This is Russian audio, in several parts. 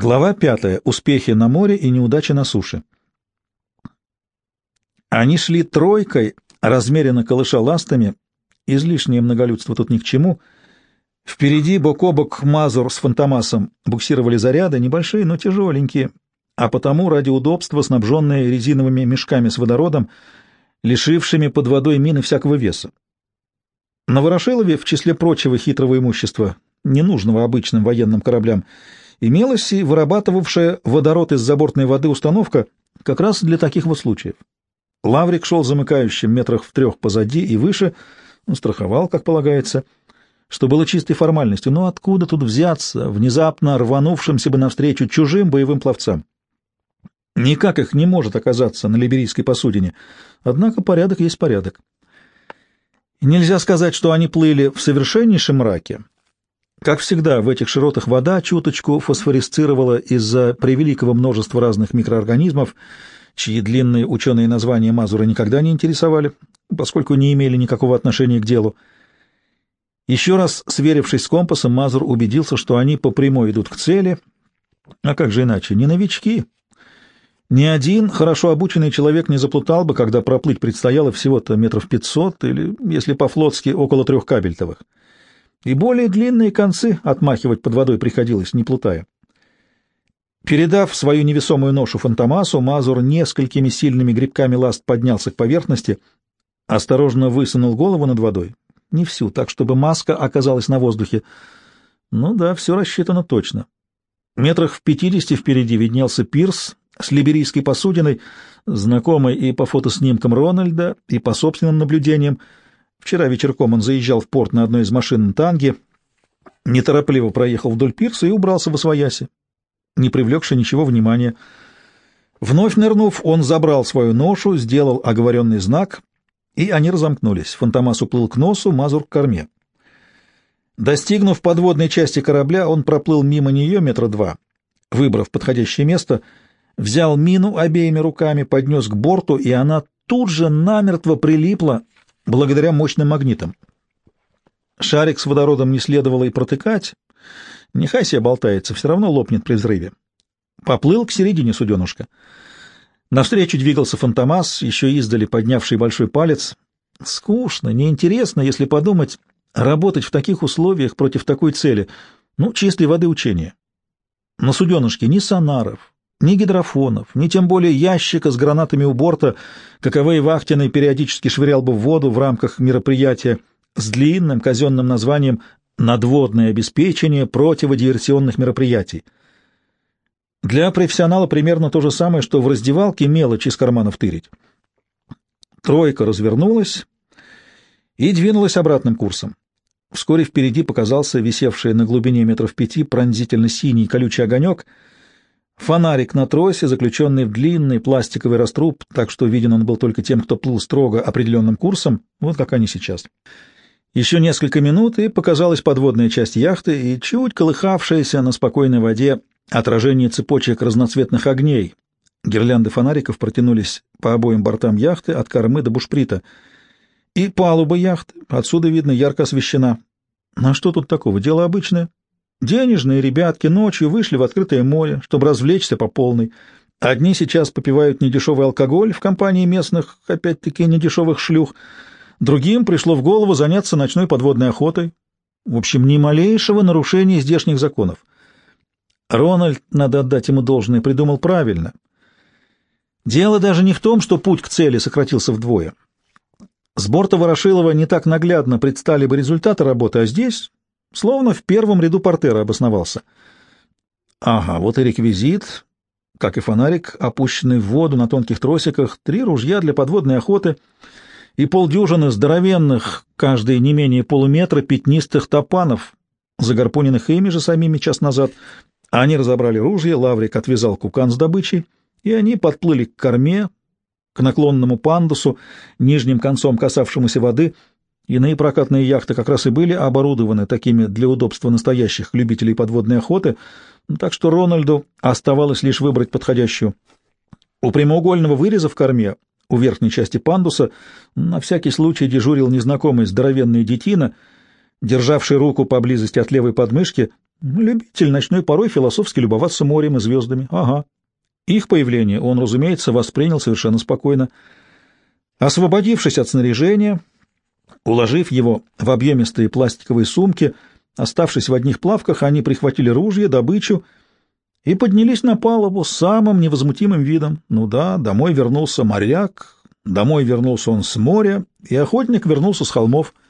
Глава пятая. Успехи на море и неудачи на суше. Они шли тройкой, размеренно колыша ластами. Излишнее многолюдство тут ни к чему. Впереди бок о бок Мазур с Фантомасом буксировали заряды, небольшие, но тяжеленькие, а потому ради удобства снабженные резиновыми мешками с водородом, лишившими под водой мины всякого веса. На Ворошилове, в числе прочего хитрого имущества, ненужного обычным военным кораблям, имелась и вырабатывавшая водород из забортной воды установка как раз для таких вот случаев. Лаврик шел замыкающим метрах в трех позади и выше, страховал, как полагается, что было чистой формальностью. Но откуда тут взяться, внезапно рванувшимся бы навстречу чужим боевым пловцам? Никак их не может оказаться на либерийской посудине. Однако порядок есть порядок. нельзя сказать, что они плыли в совершеннейшем мраке. Как всегда, в этих широтах вода чуточку фосфорисцировала из-за превеликого множества разных микроорганизмов, чьи длинные ученые названия Мазура никогда не интересовали, поскольку не имели никакого отношения к делу. Еще раз сверившись с компасом, Мазур убедился, что они по прямой идут к цели. А как же иначе? Не новички. Ни один хорошо обученный человек не заплутал бы, когда проплыть предстояло всего-то метров пятьсот или, если по-флотски, около трех кабельтовых и более длинные концы отмахивать под водой приходилось, не плутая. Передав свою невесомую ношу Фантомасу, Мазур несколькими сильными грибками ласт поднялся к поверхности, осторожно высунул голову над водой. Не всю, так чтобы маска оказалась на воздухе. Ну да, все рассчитано точно. Метрах в пятидесяти впереди виднелся пирс с либерийской посудиной, знакомый и по фотоснимкам Рональда, и по собственным наблюдениям — Вчера вечерком он заезжал в порт на одной из машин танги, неторопливо проехал вдоль пирса и убрался в освояси, не привлекши ничего внимания. Вновь нырнув, он забрал свою ношу, сделал оговоренный знак, и они разомкнулись. Фантомас уплыл к носу, Мазур к корме. Достигнув подводной части корабля, он проплыл мимо нее метра два. Выбрав подходящее место, взял мину обеими руками, поднес к борту, и она тут же намертво прилипла благодаря мощным магнитам. Шарик с водородом не следовало и протыкать. Нехай себе болтается, все равно лопнет при взрыве. Поплыл к середине суденушка. Навстречу двигался Фантомас, еще издали поднявший большой палец. Скучно, неинтересно, если подумать, работать в таких условиях против такой цели. Ну, чистой воды учения. На суденышке ни сонаров, ни гидрофонов, ни тем более ящика с гранатами у борта, каковые Вахтиной периодически швырял бы в воду в рамках мероприятия с длинным казенным названием «Надводное обеспечение противодиверсионных мероприятий». Для профессионала примерно то же самое, что в раздевалке мелочь из карманов тырить. Тройка развернулась и двинулась обратным курсом. Вскоре впереди показался висевший на глубине метров пяти пронзительно синий колючий огонек — Фонарик на тросе, заключенный в длинный пластиковый раструб, так что виден он был только тем, кто плыл строго определенным курсом, вот как они сейчас. Еще несколько минут, и показалась подводная часть яхты и чуть колыхавшаяся на спокойной воде отражение цепочек разноцветных огней. Гирлянды фонариков протянулись по обоим бортам яхты от кормы до бушприта. И палуба яхты, отсюда видно, ярко освещена. На что тут такого? Дело обычное. Денежные ребятки ночью вышли в открытое море, чтобы развлечься по полной. Одни сейчас попивают недешевый алкоголь в компании местных, опять-таки, недешевых шлюх. Другим пришло в голову заняться ночной подводной охотой. В общем, ни малейшего нарушения здешних законов. Рональд, надо отдать ему должное, придумал правильно. Дело даже не в том, что путь к цели сократился вдвое. С борта Ворошилова не так наглядно предстали бы результаты работы, а здесь Словно в первом ряду портера обосновался. Ага, вот и реквизит, как и фонарик, опущенный в воду на тонких тросиках, три ружья для подводной охоты и полдюжины здоровенных, каждый не менее полуметра, пятнистых топанов, загорпуненных ими же самими час назад. Они разобрали ружья, Лаврик отвязал кукан с добычей, и они подплыли к корме, к наклонному пандусу, нижним концом касавшемуся воды — Иные прокатные яхты как раз и были оборудованы такими для удобства настоящих любителей подводной охоты, так что Рональду оставалось лишь выбрать подходящую. У прямоугольного выреза в корме, у верхней части пандуса, на всякий случай дежурил незнакомый здоровенный детина, державший руку поблизости от левой подмышки, Любитель ночной порой философски любоваться морем и звездами. Ага. Их появление он, разумеется, воспринял совершенно спокойно. Освободившись от снаряжения, уложив его в объемистые пластиковые сумки, оставшись в одних плавках, они прихватили ружья, добычу и поднялись на палубу с самым невозмутимым видом. Ну да, домой вернулся моряк, домой вернулся он с моря, и охотник вернулся с холмов —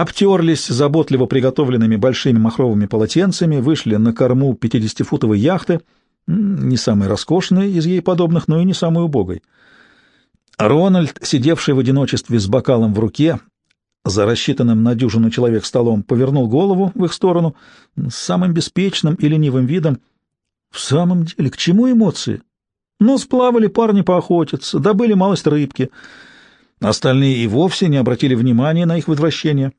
обтерлись заботливо приготовленными большими махровыми полотенцами, вышли на корму пятидесятифутовой яхты, не самой роскошной из ей подобных, но и не самой убогой. Рональд, сидевший в одиночестве с бокалом в руке, за рассчитанным на дюжину человек столом, повернул голову в их сторону с самым беспечным и ленивым видом. В самом деле, к чему эмоции? Ну, сплавали парни поохотиться, добыли малость рыбки. Остальные и вовсе не обратили внимания на их возвращение.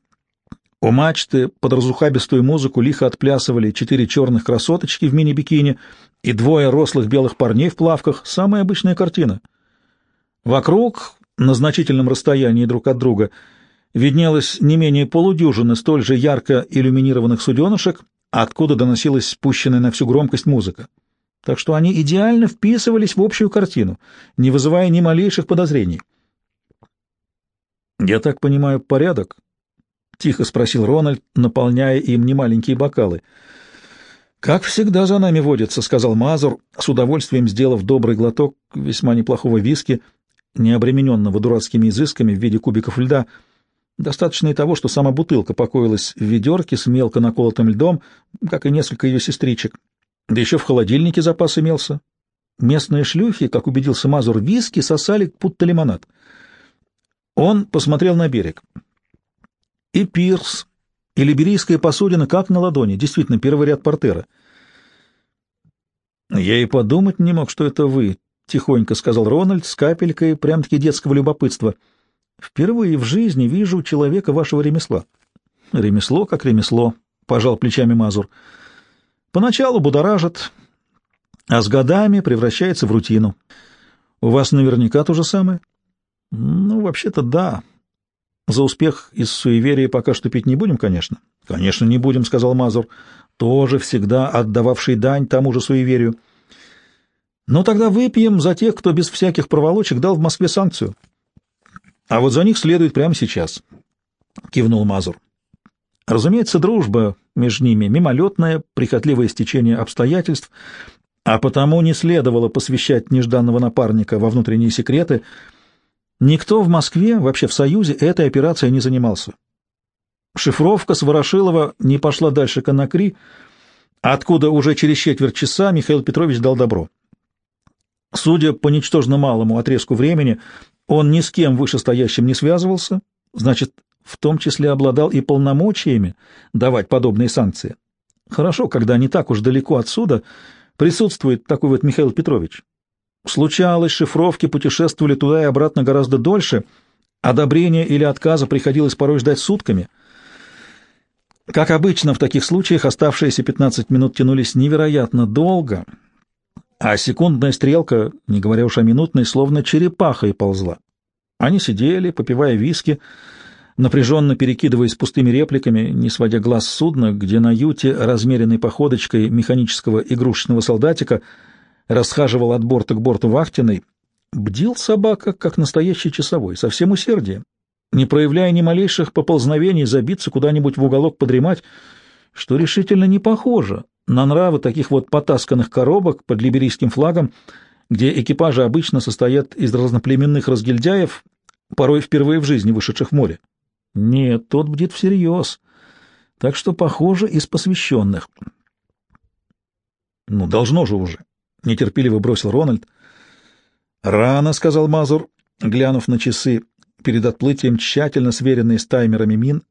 У мачты под разухабистую музыку лихо отплясывали четыре черных красоточки в мини-бикини и двое рослых белых парней в плавках. Самая обычная картина. Вокруг, на значительном расстоянии друг от друга, виднелось не менее полудюжины столь же ярко иллюминированных суденышек, откуда доносилась спущенная на всю громкость музыка. Так что они идеально вписывались в общую картину, не вызывая ни малейших подозрений. «Я так понимаю, порядок?» — тихо спросил Рональд, наполняя им немаленькие бокалы. «Как всегда за нами водится», — сказал Мазур, с удовольствием сделав добрый глоток весьма неплохого виски, не обремененного дурацкими изысками в виде кубиков льда. Достаточно и того, что сама бутылка покоилась в ведерке с мелко наколотым льдом, как и несколько ее сестричек. Да еще в холодильнике запас имелся. Местные шлюхи, как убедился Мазур, виски сосали будто лимонад. Он посмотрел на берег. И пирс, и либерийская посудина как на ладони, действительно, первый ряд портера. «Я и подумать не мог, что это вы», — тихонько сказал Рональд с капелькой прям-таки детского любопытства. «Впервые в жизни вижу человека вашего ремесла». «Ремесло как ремесло», — пожал плечами Мазур. «Поначалу будоражит, а с годами превращается в рутину. У вас наверняка то же самое?» «Ну, вообще-то да», за успех из суеверия пока что пить не будем, конечно. — Конечно, не будем, — сказал Мазур, тоже всегда отдававший дань тому же суеверию. — Но тогда выпьем за тех, кто без всяких проволочек дал в Москве санкцию. — А вот за них следует прямо сейчас, — кивнул Мазур. Разумеется, дружба между ними — мимолетное, прихотливое стечение обстоятельств, а потому не следовало посвящать нежданного напарника во внутренние секреты — Никто в Москве, вообще в Союзе, этой операцией не занимался. Шифровка с Ворошилова не пошла дальше Конакри, откуда уже через четверть часа Михаил Петрович дал добро. Судя по ничтожно малому отрезку времени, он ни с кем вышестоящим не связывался, значит, в том числе обладал и полномочиями давать подобные санкции. Хорошо, когда не так уж далеко отсюда присутствует такой вот Михаил Петрович. Случалось, шифровки путешествовали туда и обратно гораздо дольше, одобрение или отказа приходилось порой ждать сутками. Как обычно в таких случаях, оставшиеся 15 минут тянулись невероятно долго, а секундная стрелка, не говоря уж о минутной, словно черепахой ползла. Они сидели, попивая виски, напряженно перекидываясь пустыми репликами, не сводя глаз судна, где на юте, размеренной походочкой механического игрушечного солдатика, расхаживал от борта к борту вахтенный, бдил собака, как настоящий часовой, со всем усердием, не проявляя ни малейших поползновений забиться куда-нибудь в уголок подремать, что решительно не похоже на нравы таких вот потасканных коробок под либерийским флагом, где экипажи обычно состоят из разноплеменных разгильдяев, порой впервые в жизни вышедших в море. Нет, тот бдит всерьез, так что, похоже, из посвященных. Ну, должно же уже нетерпеливо бросил Рональд. «Рано», — сказал Мазур, глянув на часы, перед отплытием тщательно сверенные с таймерами мин.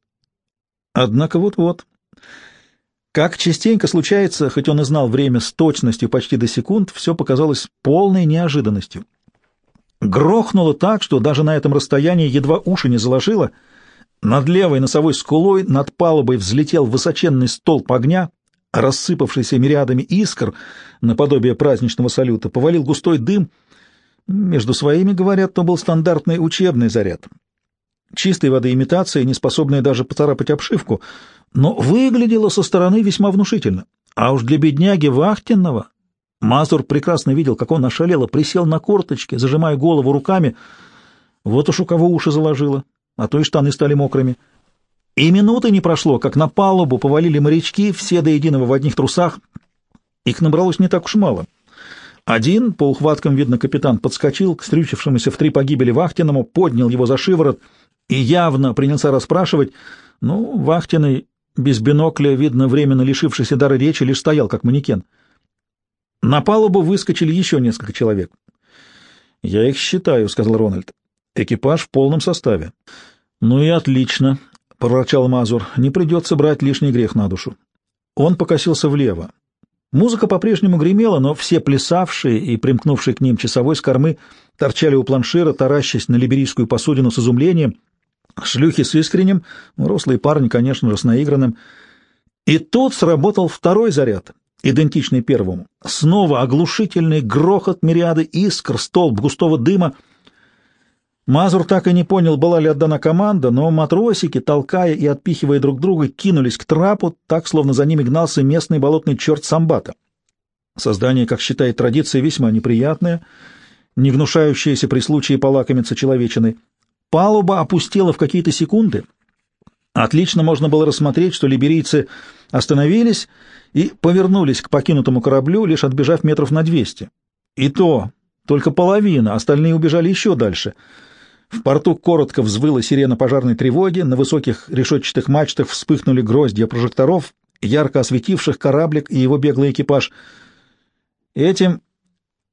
Однако вот-вот. Как частенько случается, хоть он и знал время с точностью почти до секунд, все показалось полной неожиданностью. Грохнуло так, что даже на этом расстоянии едва уши не заложило. Над левой носовой скулой над палубой взлетел высоченный столб огня, рассыпавшийся мириадами искр, наподобие праздничного салюта, повалил густой дым. Между своими, говорят, то был стандартный учебный заряд. Чистой воды имитация, не способная даже поцарапать обшивку, но выглядела со стороны весьма внушительно. А уж для бедняги Вахтенного Мазур прекрасно видел, как он ошалело присел на корточки, зажимая голову руками. Вот уж у кого уши заложило, а то и штаны стали мокрыми. И минуты не прошло, как на палубу повалили морячки, все до единого в одних трусах. Их набралось не так уж мало. Один, по ухваткам видно, капитан подскочил к стрючившемуся в три погибели Вахтиному, поднял его за шиворот и явно принялся расспрашивать. Ну, Вахтиный, без бинокля, видно, временно лишившийся дара речи, лишь стоял, как манекен. На палубу выскочили еще несколько человек. «Я их считаю», — сказал Рональд. «Экипаж в полном составе». «Ну и отлично», — проворчал Мазур. «Не придется брать лишний грех на душу». Он покосился влево. Музыка по-прежнему гремела, но все плясавшие и примкнувшие к ним часовой с кормы торчали у планшира, таращась на либерийскую посудину с изумлением. Шлюхи с искренним, рослые парни, конечно же, с наигранным. И тут сработал второй заряд, идентичный первому. Снова оглушительный грохот мириады искр, столб густого дыма. Мазур так и не понял, была ли отдана команда, но матросики, толкая и отпихивая друг друга, кинулись к трапу, так, словно за ними гнался местный болотный черт Самбата. Создание, как считает традиция, весьма неприятное, не гнушающееся при случае полакомиться человечиной. Палуба опустела в какие-то секунды. Отлично можно было рассмотреть, что либерийцы остановились и повернулись к покинутому кораблю, лишь отбежав метров на двести. И то только половина, остальные убежали еще дальше — в порту коротко взвыла сирена пожарной тревоги, на высоких решетчатых мачтах вспыхнули гроздья прожекторов, ярко осветивших кораблик и его беглый экипаж. Этим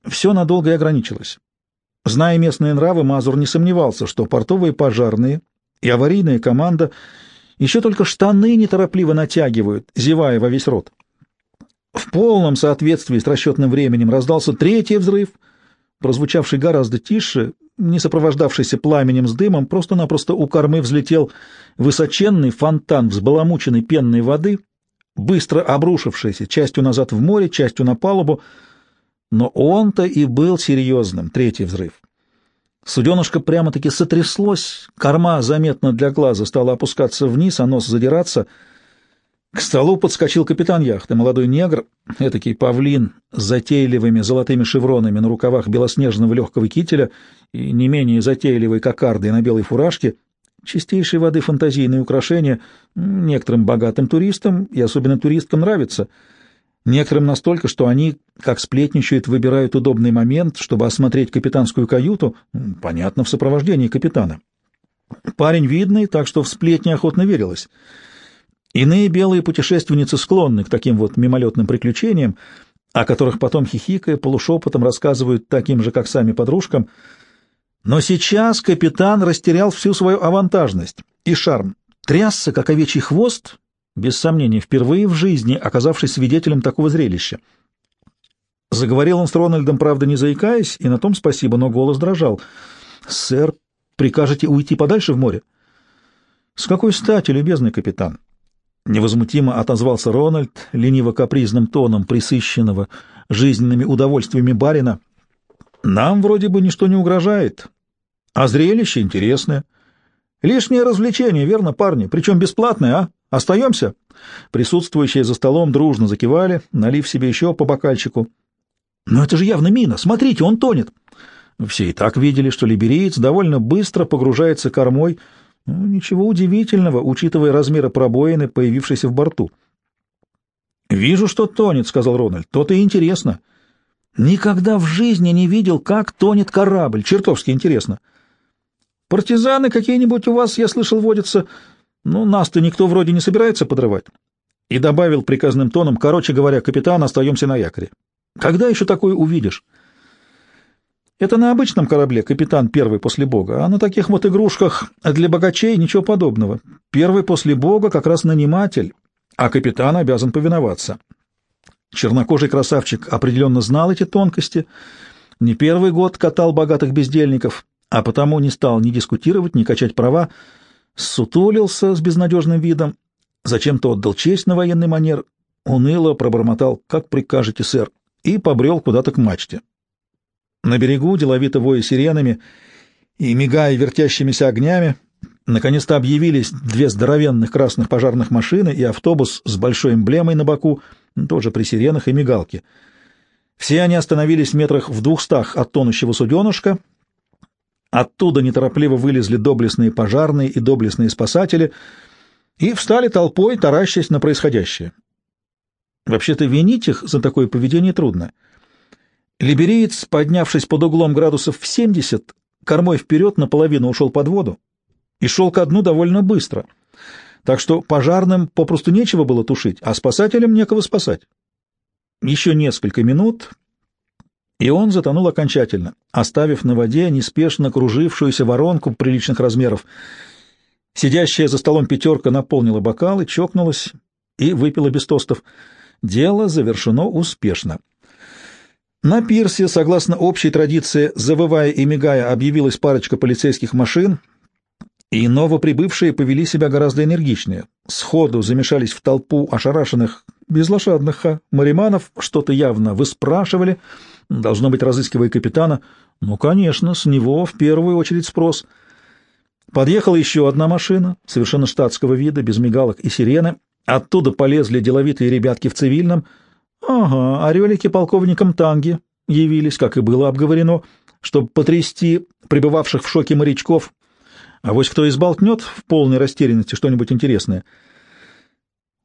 все надолго и ограничилось. Зная местные нравы, Мазур не сомневался, что портовые пожарные и аварийная команда еще только штаны неторопливо натягивают, зевая во весь рот. В полном соответствии с расчетным временем раздался третий взрыв, прозвучавший гораздо тише, не сопровождавшийся пламенем с дымом, просто-напросто у кормы взлетел высоченный фонтан взбаламученной пенной воды, быстро обрушившийся частью назад в море, частью на палубу, но он-то и был серьезным, третий взрыв. Суденышко прямо-таки сотряслось, корма заметно для глаза стала опускаться вниз, а нос задираться — к столу подскочил капитан яхты, молодой негр, этакий павлин с затейливыми золотыми шевронами на рукавах белоснежного легкого кителя и не менее затейливой кокардой на белой фуражке, чистейшей воды фантазийные украшения. Некоторым богатым туристам и особенно туристкам нравятся, некоторым настолько, что они, как сплетничают, выбирают удобный момент, чтобы осмотреть капитанскую каюту, понятно, в сопровождении капитана. Парень видный, так что в сплетни охотно верилось — Иные белые путешественницы склонны к таким вот мимолетным приключениям, о которых потом хихикая полушепотом рассказывают таким же, как сами подружкам. Но сейчас капитан растерял всю свою авантажность и шарм, трясся, как овечий хвост, без сомнения, впервые в жизни оказавшись свидетелем такого зрелища. Заговорил он с Рональдом, правда, не заикаясь, и на том спасибо, но голос дрожал. «Сэр, прикажете уйти подальше в море?» «С какой стати, любезный капитан?» Невозмутимо отозвался Рональд, лениво-капризным тоном присыщенного жизненными удовольствиями барина. «Нам вроде бы ничто не угрожает, а зрелище интересное. Лишнее развлечение, верно, парни? Причем бесплатное, а? Остаемся?» Присутствующие за столом дружно закивали, налив себе еще по бокальчику. «Но это же явно мина! Смотрите, он тонет!» Все и так видели, что либериец довольно быстро погружается кормой, — ну, ничего удивительного, учитывая размеры пробоины, появившейся в борту. «Вижу, что тонет», — сказал Рональд. «То-то и интересно». «Никогда в жизни не видел, как тонет корабль. Чертовски интересно». «Партизаны какие-нибудь у вас, я слышал, водятся. Ну, нас-то никто вроде не собирается подрывать». И добавил приказным тоном, короче говоря, капитан, остаемся на якоре. «Когда еще такое увидишь?» Это на обычном корабле капитан первый после Бога, а на таких вот игрушках для богачей ничего подобного. Первый после Бога как раз наниматель, а капитан обязан повиноваться. Чернокожий красавчик определенно знал эти тонкости, не первый год катал богатых бездельников, а потому не стал ни дискутировать, ни качать права, сутулился с безнадежным видом, зачем-то отдал честь на военный манер, уныло пробормотал «Как прикажете, сэр?» и побрел куда-то к мачте. На берегу, деловито воя сиренами и мигая вертящимися огнями, Наконец-то объявились две здоровенных красных пожарных машины и автобус с большой эмблемой на боку, тоже при сиренах и мигалке. Все они остановились в метрах в двухстах от тонущего суденышка. Оттуда неторопливо вылезли доблестные пожарные и доблестные спасатели и встали толпой, таращась на происходящее. Вообще-то винить их за такое поведение трудно. Либериец, поднявшись под углом градусов в 70, кормой вперед наполовину ушел под воду и шел ко дну довольно быстро. Так что пожарным попросту нечего было тушить, а спасателям некого спасать. Еще несколько минут, и он затонул окончательно, оставив на воде неспешно кружившуюся воронку приличных размеров. Сидящая за столом пятерка наполнила бокалы, чокнулась и выпила без тостов. Дело завершено успешно. На пирсе, согласно общей традиции, завывая и мигая, объявилась парочка полицейских машин, и новоприбывшие повели себя гораздо энергичнее. Сходу замешались в толпу ошарашенных, безлошадных ха, мариманов, что-то явно выспрашивали, должно быть, разыскивая капитана. Ну, конечно, с него в первую очередь спрос. Подъехала еще одна машина, совершенно штатского вида, без мигалок и сирены. Оттуда полезли деловитые ребятки в цивильном — Ага, орелики полковником Танги явились, как и было обговорено, чтобы потрясти пребывавших в шоке морячков. А вот кто изболтнет в полной растерянности что-нибудь интересное.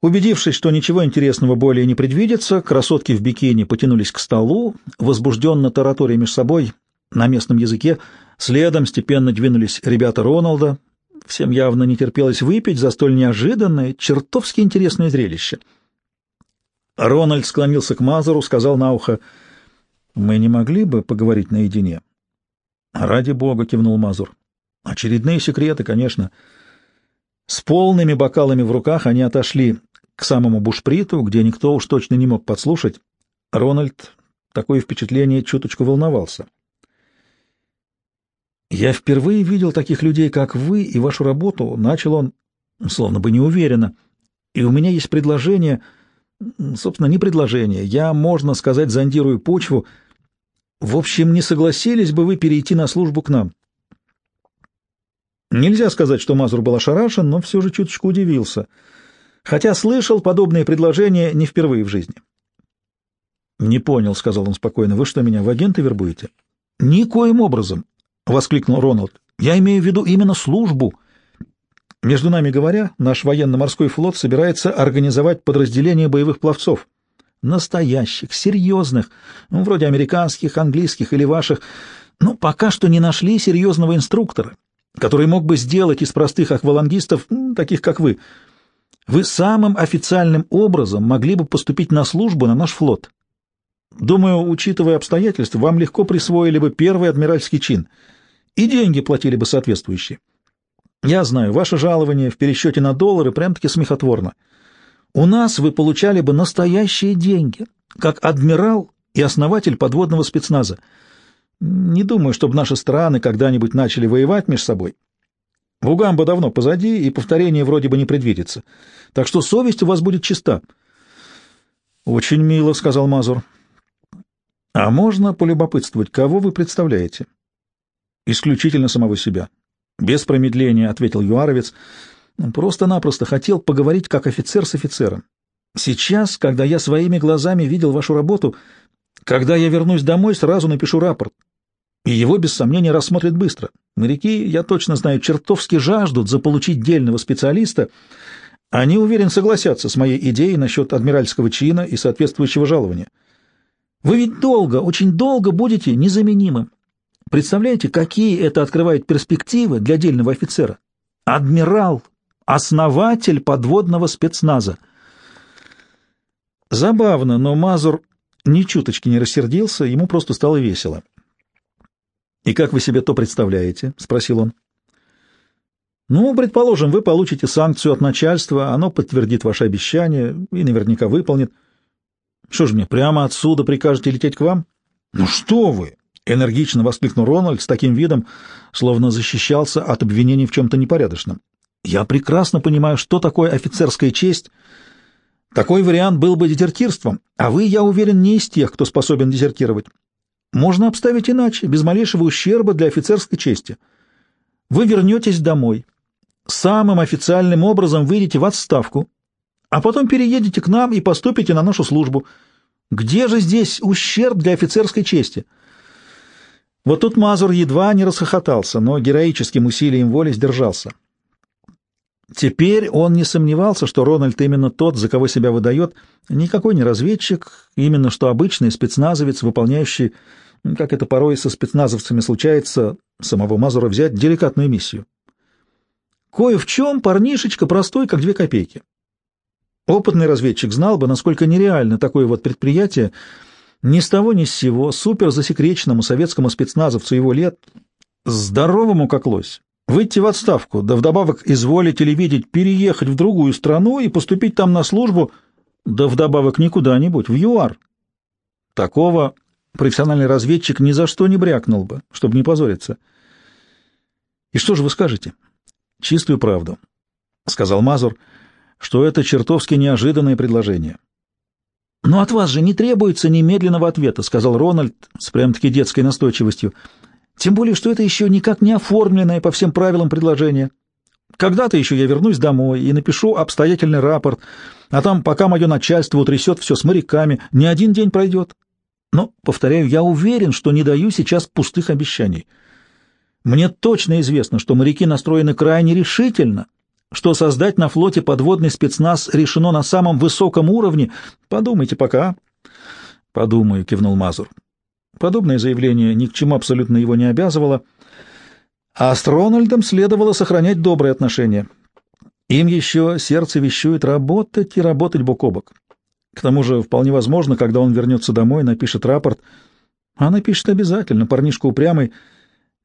Убедившись, что ничего интересного более не предвидится, красотки в бикини потянулись к столу, возбужденно тараторя между собой на местном языке, следом степенно двинулись ребята Роналда, всем явно не терпелось выпить за столь неожиданное, чертовски интересное зрелище — Рональд склонился к Мазуру, сказал на ухо, «Мы не могли бы поговорить наедине?» «Ради бога», — кивнул Мазур. «Очередные секреты, конечно». С полными бокалами в руках они отошли к самому бушприту, где никто уж точно не мог подслушать. Рональд, такое впечатление, чуточку волновался. «Я впервые видел таких людей, как вы, и вашу работу», — начал он, словно бы неуверенно. «И у меня есть предложение...» Собственно, не предложение. Я, можно сказать, зондирую почву. В общем, не согласились бы вы перейти на службу к нам? Нельзя сказать, что Мазур был ошарашен, но все же чуточку удивился. Хотя слышал подобные предложения не впервые в жизни. «Не понял», — сказал он спокойно. «Вы что, меня в агенты вербуете?» «Никоим образом», — воскликнул Роналд. «Я имею в виду именно службу». Между нами говоря, наш военно-морской флот собирается организовать подразделение боевых пловцов. Настоящих, серьезных, ну, вроде американских, английских или ваших, но пока что не нашли серьезного инструктора, который мог бы сделать из простых аквалангистов, таких как вы. Вы самым официальным образом могли бы поступить на службу на наш флот. Думаю, учитывая обстоятельства, вам легко присвоили бы первый адмиральский чин, и деньги платили бы соответствующие. Я знаю, ваше жалование в пересчете на доллары прям-таки смехотворно. У нас вы получали бы настоящие деньги, как адмирал и основатель подводного спецназа. Не думаю, чтобы наши страны когда-нибудь начали воевать между собой. Вугамба давно позади, и повторение вроде бы не предвидится. Так что совесть у вас будет чиста. — Очень мило, — сказал Мазур. — А можно полюбопытствовать, кого вы представляете? — Исключительно самого себя. Без промедления, — ответил Юаровец, — просто-напросто хотел поговорить как офицер с офицером. Сейчас, когда я своими глазами видел вашу работу, когда я вернусь домой, сразу напишу рапорт. И его, без сомнения, рассмотрят быстро. Моряки, я точно знаю, чертовски жаждут заполучить дельного специалиста. Они, уверен, согласятся с моей идеей насчет адмиральского чина и соответствующего жалования. Вы ведь долго, очень долго будете незаменимым. Представляете, какие это открывает перспективы для отдельного офицера? Адмирал, основатель подводного спецназа. Забавно, но Мазур ни чуточки не рассердился, ему просто стало весело. «И как вы себе то представляете?» — спросил он. «Ну, предположим, вы получите санкцию от начальства, оно подтвердит ваше обещание и наверняка выполнит. Что ж мне, прямо отсюда прикажете лететь к вам?» «Ну что вы!» Энергично воскликнул Рональд с таким видом, словно защищался от обвинений в чем-то непорядочном. «Я прекрасно понимаю, что такое офицерская честь. Такой вариант был бы дезертирством, а вы, я уверен, не из тех, кто способен дезертировать. Можно обставить иначе, без малейшего ущерба для офицерской чести. Вы вернетесь домой, самым официальным образом выйдете в отставку, а потом переедете к нам и поступите на нашу службу. Где же здесь ущерб для офицерской чести? Вот тут Мазур едва не расхохотался, но героическим усилием воли сдержался. Теперь он не сомневался, что Рональд именно тот, за кого себя выдает, никакой не разведчик, именно что обычный спецназовец, выполняющий, как это порой со спецназовцами случается, самого Мазура взять деликатную миссию. Кое в чем парнишечка простой, как две копейки. Опытный разведчик знал бы, насколько нереально такое вот предприятие ни с того ни с сего суперзасекреченному советскому спецназовцу его лет, здоровому как лось, Выйти в отставку, да вдобавок изволить или видеть переехать в другую страну и поступить там на службу, да вдобавок не куда-нибудь, в ЮАР. Такого профессиональный разведчик ни за что не брякнул бы, чтобы не позориться. И что же вы скажете? Чистую правду, — сказал Мазур, — что это чертовски неожиданное предложение. Но от вас же не требуется немедленного ответа, — сказал Рональд с прям-таки детской настойчивостью. Тем более, что это еще никак не оформленное по всем правилам предложение. Когда-то еще я вернусь домой и напишу обстоятельный рапорт, а там, пока мое начальство утрясет все с моряками, не один день пройдет. Но, повторяю, я уверен, что не даю сейчас пустых обещаний. Мне точно известно, что моряки настроены крайне решительно, что создать на флоте подводный спецназ решено на самом высоком уровне. Подумайте пока. — Подумаю, — кивнул Мазур. Подобное заявление ни к чему абсолютно его не обязывало, а с Рональдом следовало сохранять добрые отношения. Им еще сердце вещует работать и работать бок о бок. К тому же, вполне возможно, когда он вернется домой, напишет рапорт, а напишет обязательно, парнишка упрямый,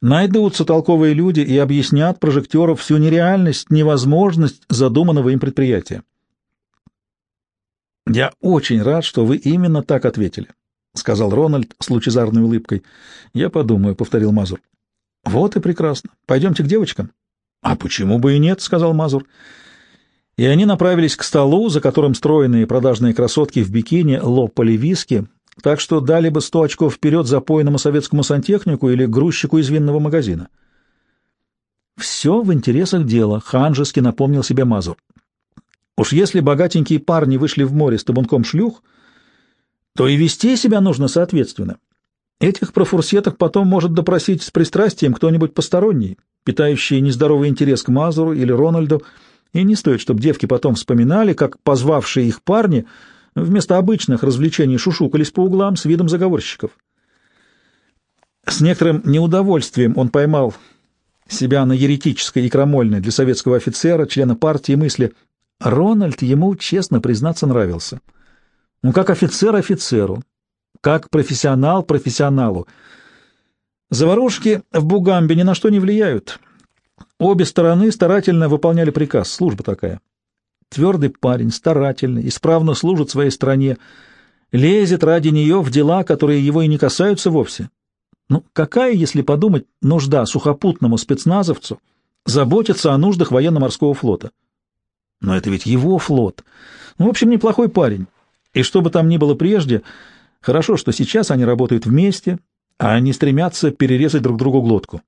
найдутся толковые люди и объяснят прожектеру всю нереальность, невозможность задуманного им предприятия. Я очень рад, что вы именно так ответили. — сказал Рональд с лучезарной улыбкой. — Я подумаю, — повторил Мазур. — Вот и прекрасно. Пойдемте к девочкам. — А почему бы и нет, — сказал Мазур. И они направились к столу, за которым стройные продажные красотки в бикини лопали виски, так что дали бы сто очков вперед запойному советскому сантехнику или грузчику из винного магазина. Все в интересах дела, — ханжески напомнил себе Мазур. Уж если богатенькие парни вышли в море с табунком шлюх, то и вести себя нужно соответственно. Этих профурсеток потом может допросить с пристрастием кто-нибудь посторонний, питающий нездоровый интерес к Мазуру или Рональду, и не стоит, чтобы девки потом вспоминали, как позвавшие их парни вместо обычных развлечений шушукались по углам с видом заговорщиков. С некоторым неудовольствием он поймал себя на еретической и крамольной для советского офицера, члена партии мысли. Рональд ему, честно признаться, нравился. Ну, как офицер офицеру, как профессионал профессионалу. Заварушки в Бугамбе ни на что не влияют. Обе стороны старательно выполняли приказ, служба такая. Твердый парень, старательный, исправно служит своей стране, лезет ради нее в дела, которые его и не касаются вовсе. Ну, какая, если подумать, нужда сухопутному спецназовцу заботиться о нуждах военно-морского флота? Но это ведь его флот. Ну, в общем, неплохой парень. И что бы там ни было прежде, хорошо, что сейчас они работают вместе, а не стремятся перерезать друг другу глотку.